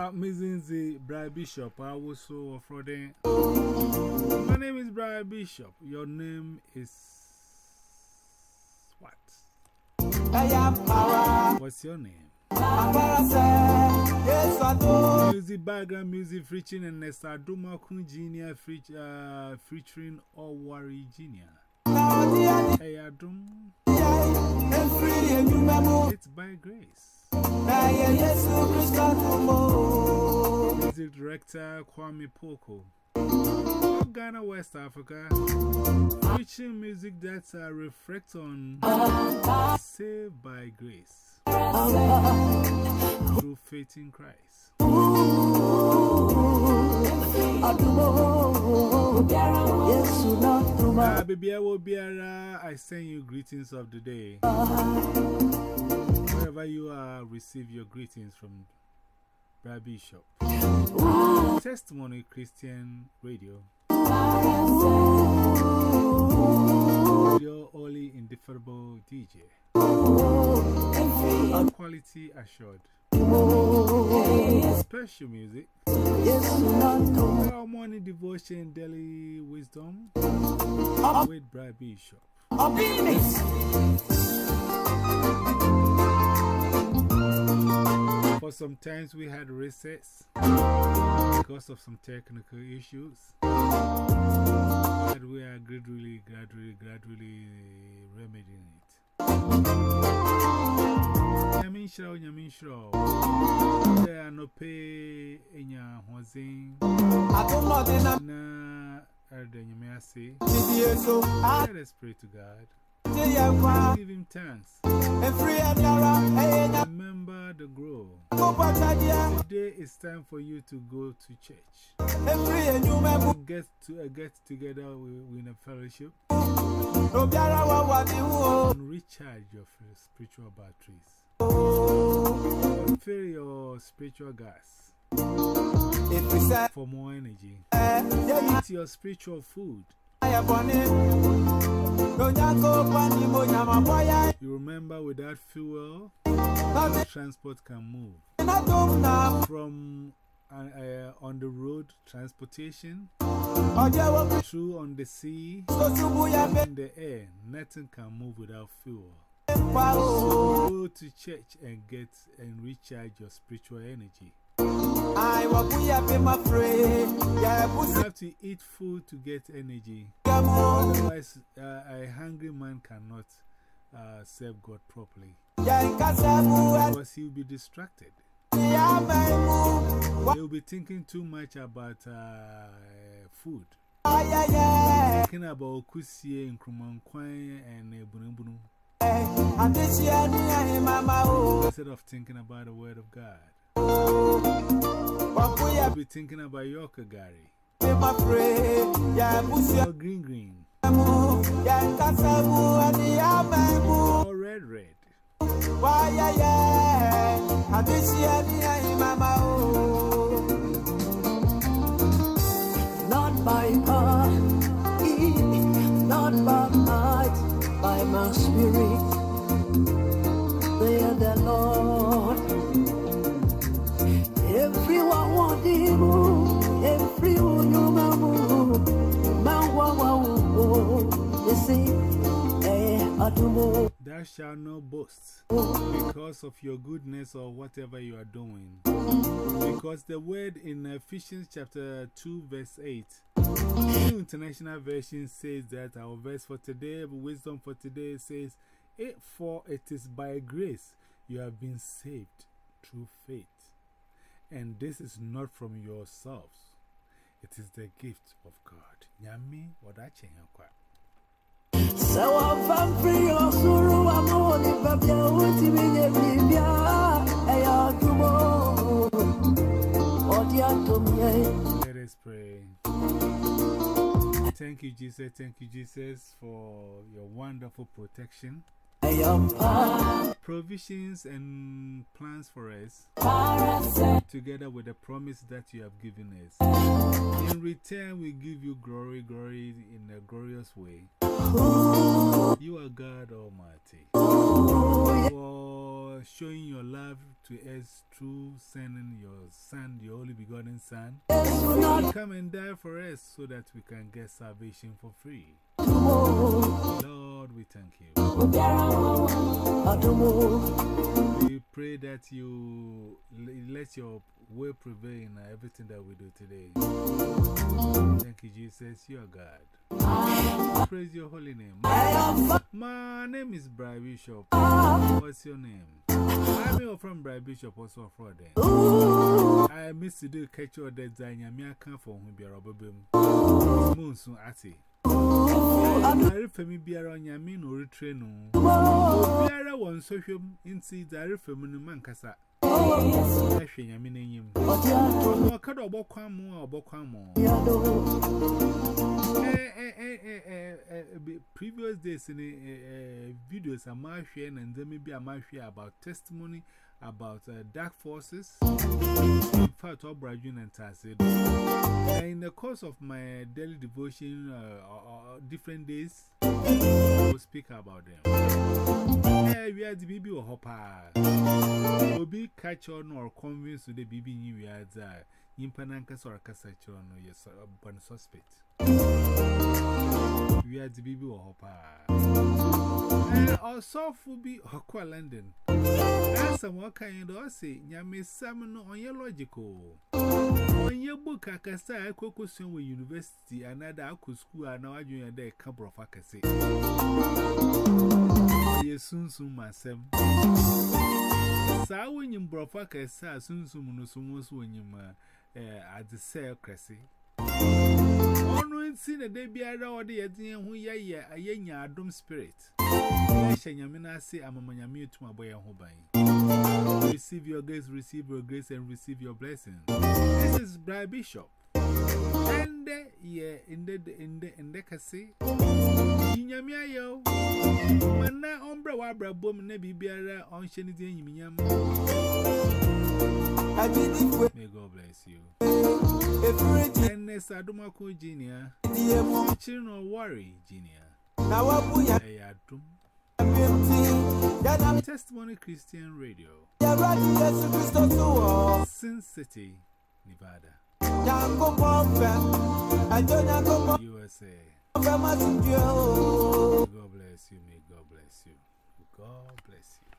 Uh, Mrs. Brian Bishop, I was so afraid. My name is Brian Bishop. Your name is what? What's your name? Music background music featuring and Nesta Duma Kunjinia uh, featuring Owari Junior. Hey, Adum. It's by grace. Music director Kwame Poko. Ghana, West Africa. Featuring music that uh, reflect on Saved by Grace through faith in Christ. Uh, baby, I will be I send you greetings of the day. Wherever you are, receive your greetings from Braa Bishop. Testimony Christian Radio. Your only indifferable DJ. Quality assured. Special music. Our morning devotion, daily wisdom with Braa Bishop. For some times we had recess because of some technical issues. But we are gradually, gradually, gradually remedying it. Yamin Shrow, There are no pay in your housing. Na, Erden, you may say. Let us pray to God. Give him thanks. Remember the grow. Today is time for you to go to church. Get, to, uh, get together with, with a fellowship and recharge your spiritual batteries. Fill your spiritual gas for more energy. Eat your spiritual food. You remember without fuel, transport can move. From uh, on the road, transportation, through on the sea, in the air, nothing can move without fuel. Go to church and get and recharge your spiritual energy. You have to eat food to get energy. Otherwise, uh, a hungry man cannot uh, serve God properly. Because he'll be distracted. He'll be thinking too much about uh, food. Thinking about Kusie and Krumankwan and Bunubunu. Instead of thinking about the Word of God. You'll be thinking about Yorka Gary. Or green green. Or red red. Why, yeah, yeah. I miss you, mama. Not by power, not by might, by my spirit. Thou shalt not boast because of your goodness or whatever you are doing. Because the word in Ephesians chapter 2, verse 8, New International Version says that our verse for today, wisdom for today says, For it is by grace you have been saved through faith. And this is not from yourselves, it is the gift of God. Nyami, Let us pray. Thank you, Jesus. Thank you, Jesus, for your wonderful protection, provisions, and plans for us, together with the promise that you have given us. In return, we give you glory, glory in a glorious way. You are God Almighty. For showing your love to us through sending your Son, your only begotten Son, come and die for us so that we can get salvation for free. Thank you. We pray that you let your will prevail in everything that we do today. Thank you, Jesus. You are God. Praise your holy name. My name is Brian Bishop. What's your name? I'm from Brian Bishop, also from there. I miss to do catch your dead Zanya can't for whom be a rubber beam. Moon soon at it. I me biara on Yamin or retrain. Biara one social in seeds, I refer me Mancasa. I shame Yamin in him. What cut or bokwan more or bokwan more? Previous days in videos, I'm sharing and then maybe I'm sharing about testimony about dark forces. In fact, all Brajun and Tassid. In the course of my daily devotion, different days, I will speak about them. Yeah, we are the baby or hopper. Will be catch on or convince to the baby new yards. Impanankas or Cassachon or your one suspect. We are the baby or hopper. Also, for be Hokwa London. That's some kind of say, Yami Salmon on your logical. On your book, I can say I could question with university, another Aku school, and now I join a day, couple of Akase. Yes, soon, soon, myself. Sa when you brought Akasa, soon, soon, no, so much when you at the sale, Cressy. Honoring sin a day be around the idea who ye a yen adum spirit. Yamina say, I'm a manyami to my boy and hobby. Receive your grace, receive your grace, and receive your blessings. This is Bry Bishop. And yeah, in the in the in the cassette. Yinyamia yo. Mana ombra wabra bom na bibiara on shenity yiminyam. May God bless you. And this Adumako Junior. Children or worry, Junior. Ayadum. Testimony Christian Radio. Sin City, Nevada. USA. God bless you. May God bless you. God bless you.